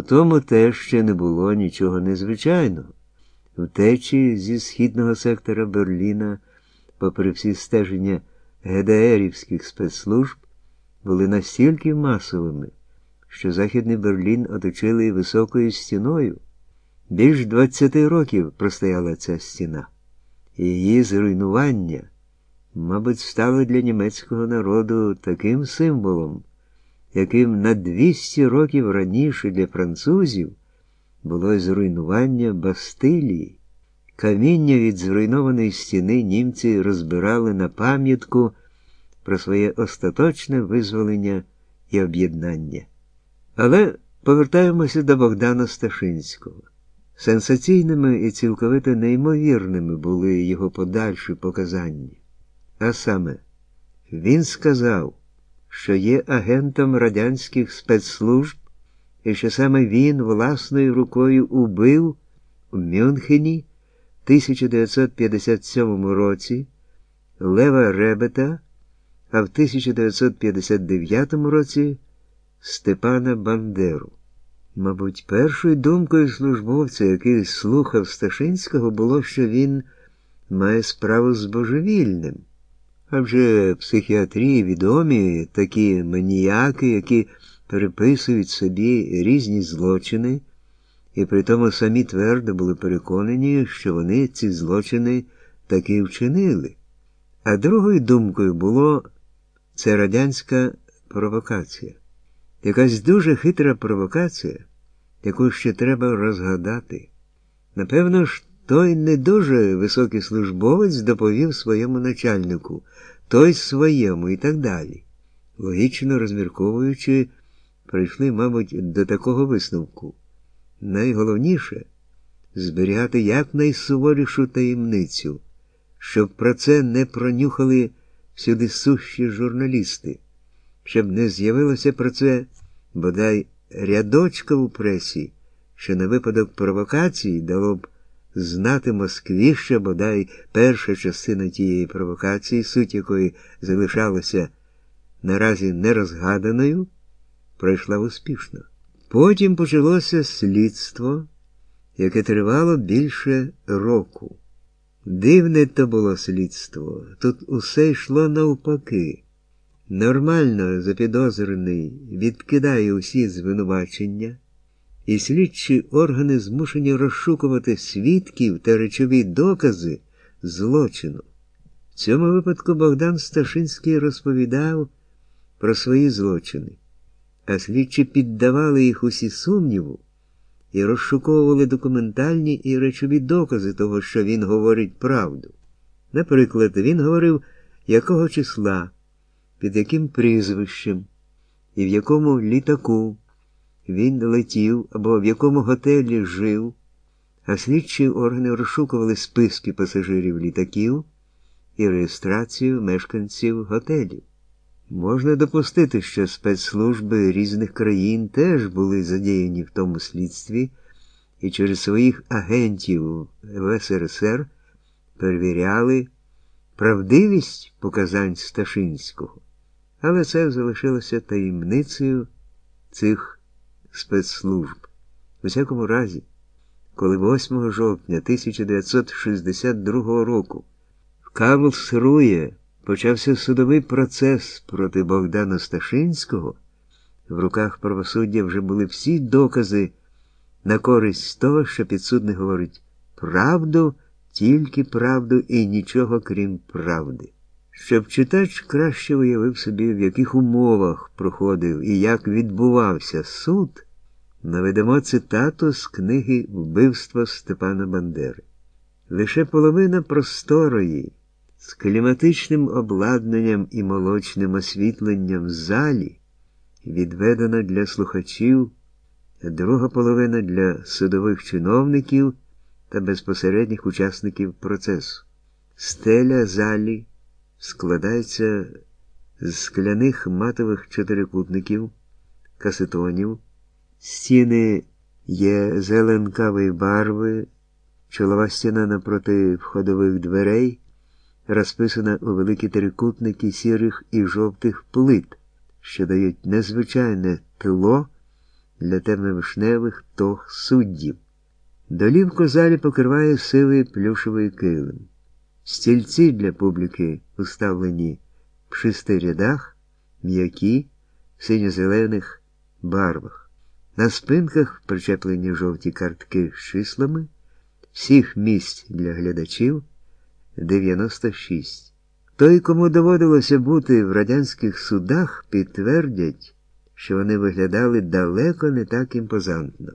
У тому теж ще не було нічого незвичайного. Втечі зі східного сектора Берліна, попри всі стеження ГДРівських спецслужб, були настільки масовими, що Західний Берлін оточили високою стіною. Більш 20 років простояла ця стіна, її зруйнування, мабуть, стало для німецького народу таким символом, яким на 200 років раніше для французів було зруйнування Бастилії. Каміння від зруйнованої стіни німці розбирали на пам'ятку про своє остаточне визволення і об'єднання. Але повертаємося до Богдана Сташинського. Сенсаційними і цілковито неймовірними були його подальші показання. А саме, він сказав, що є агентом радянських спецслужб і що саме він власною рукою убив у Мюнхені 1957 році Лева Ребета, а в 1959 році Степана Бандеру. Мабуть, першою думкою службовця, який слухав Сташинського, було, що він має справу з божевільним. А вже психіатрії відомі такі маніяки, які переписують собі різні злочини, і при тому самі твердо були переконані, що вони ці злочини таки вчинили. А другою думкою було це радянська провокація. Якась дуже хитра провокація, яку ще треба розгадати. Напевно ж, той не дуже високий службовець доповів своєму начальнику, той своєму і так далі. Логічно розмірковуючи, прийшли, мабуть, до такого висновку. Найголовніше зберігати якнайсуворішу таємницю, щоб про це не пронюхали всюди сущі журналісти, щоб не з'явилося про це бодай рядочка у пресі, що на випадок провокації дало б знати Москві ще бодай перша частина тієї провокації, суть якої залишалася наразі нерозгаданою, пройшла успішно. Потім почалося слідство, яке тривало більше року. Дивне то було слідство. Тут усе йшло навпаки. Нормально запідозрений відкидає усі звинувачення, і слідчі органи змушені розшукувати свідків та речові докази злочину. В цьому випадку Богдан Сташинський розповідав про свої злочини, а слідчі піддавали їх усі сумніву і розшуковували документальні і речові докази того, що він говорить правду. Наприклад, він говорив, якого числа, під яким прізвищем і в якому літаку він летів або в якому готелі жив, а слідчі органи розшукували списки пасажирів літаків і реєстрацію мешканців готелів. Можна допустити, що спецслужби різних країн теж були задіяні в тому слідстві і через своїх агентів в СРСР перевіряли правдивість показань Сташинського, але це залишилося таємницею цих спецслужб. У всякому разі, коли 8 жовтня 1962 року в Карлсрує почався судовий процес проти Богдана Сташинського, в руках правосуддя вже були всі докази на користь того, що підсудний говорить правду, тільки правду і нічого крім правди. Щоб читач краще уявив собі, в яких умовах проходив і як відбувався суд, наведемо цитату з книги Вбивство Степана Бандери. Лише половина просторої з кліматичним обладнанням і молочним освітленням в залі відведена для слухачів, друга половина для судових чиновників та безпосередніх учасників процесу. Стеля залі складається з скляних матових чотирикутників, касетонів, стіни є зеленкавої барви, чолова стіна напроти входових дверей розписана у великі трикутники сірих і жовтих плит, що дають незвичайне тило для темновишневих тох суддів. Долівку залі покриває сивий плюшовий килим. Стільці для публіки уставлені в шести рядах, м'які, синьо-зелених барвах. На спинках причеплені жовті картки з числами, всіх місць для глядачів 96. Той, кому доводилося бути в радянських судах, підтвердять, що вони виглядали далеко не так імпозантно.